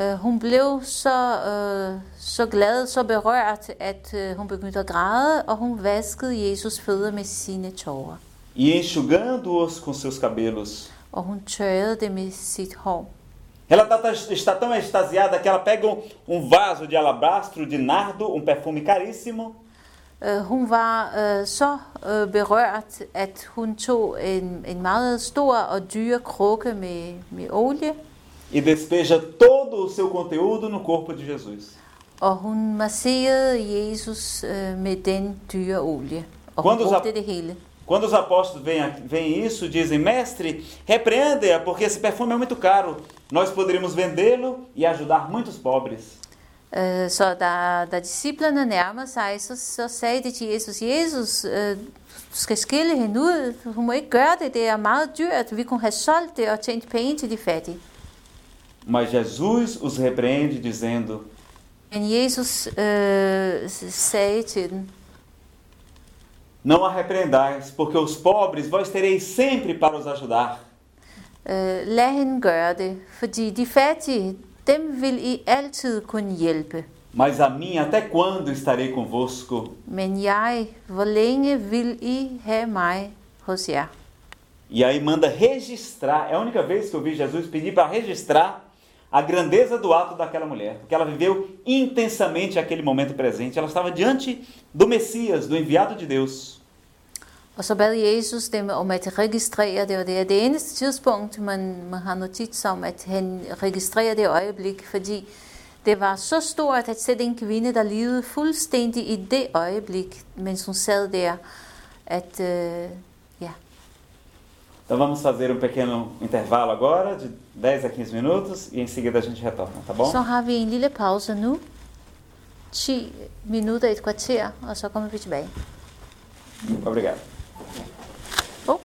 Øh, hun blev så, øh, så glad, så berørt, at øh, hun begyndte at græde, og hun vaskede Jesus fødder med sine tårer. e enxugando-os com seus cabelos. Og hun tørrede det med sit hår. Ela tá- está tão extasiada que ela pega um- um vaso de alabastro de nardo, um perfume caríssimo, Øh, hun var øh, så øh, berørt, at hun tog en, en meget stor og dyr krukke med, med olie, e despeja todo o seu conteúdo no corpo de Jesus. og hun masserede Jesus øh, med den dyre olie. Og Quando brugte det hele. Quando os apóstolos veem, veem isso, dizem: Mestre, repreende-a, porque esse perfume é muito caro. Nós poderíamos vendê-lo e ajudar muitos pobres. Så da, da disciplerne nærmede sig, så, så sagde de til Jesus, Jesus, øh, du skal skille hende ud. Hun må ikke gøre det, det er meget dyrt. Vi kunne have solgt det og tjent penge til de fattige. Mas Jesus os repreende, dizendo: Jesus s- sagde til dem, Não a repreendais, porque os pobres vós tereis sempre para os ajudar. gøre det, fordi de fattige, dem vil I altid kunne hjælpe. Mas a mim, até quando estarei convosco? Men jeg, hvor længe vil I have mig hos jer? E aí manda registrar. É a única vez que eu vi Jesus pedir para registrar a grandeza do ato daquela mulher, porque ela viveu intensamente aquele momento presente. Ela estava diante do Messias, do enviado de Deus. Og så bad Jesus dem om at registrere det, og det er det eneste tidspunkt, man, man har notits om, at han registrerer det øjeblik, fordi det var så stort at sætte en kvinde, der levede fuldstændig i det øjeblik, mens hun sad der, at øh, ja, Então vamos fazer um pequeno intervalo agora, de 10 a 15 minutos, e em seguida a gente retorna, tá bom? så har vi en lille pause nu, 10 minutter, et kvarter, og så kommer vi tilbage. Obrigado.